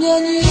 念你。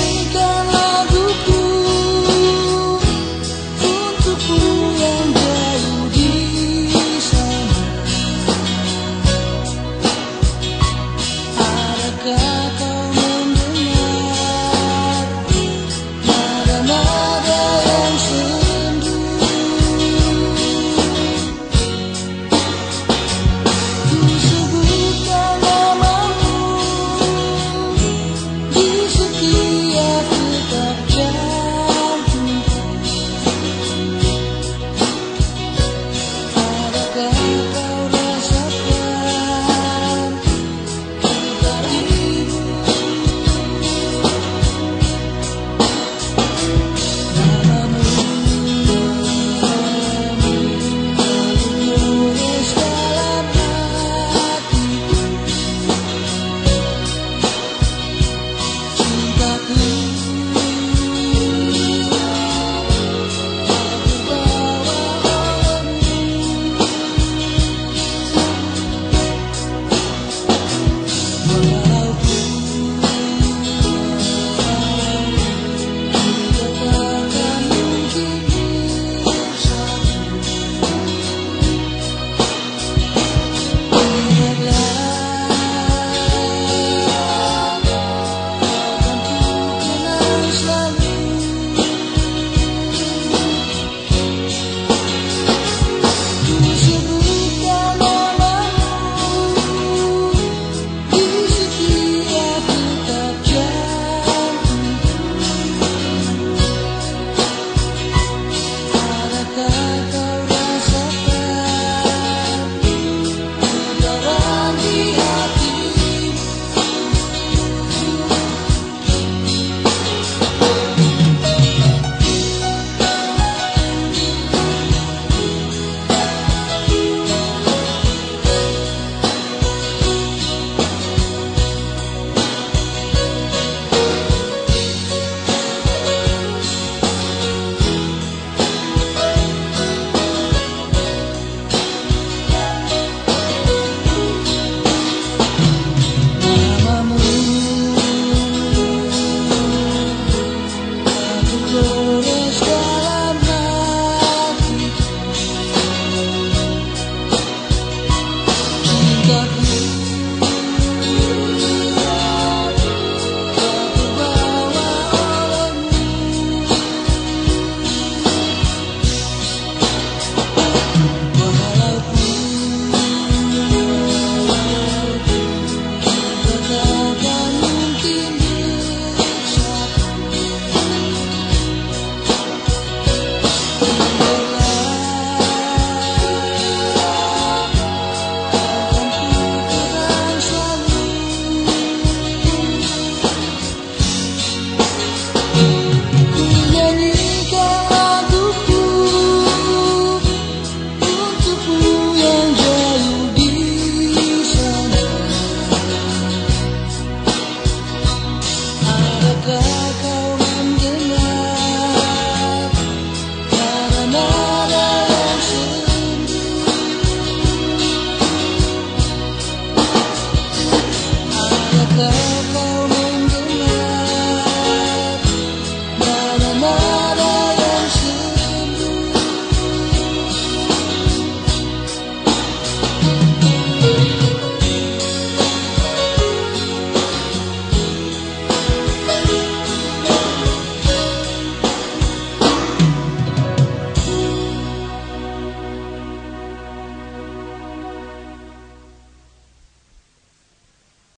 love.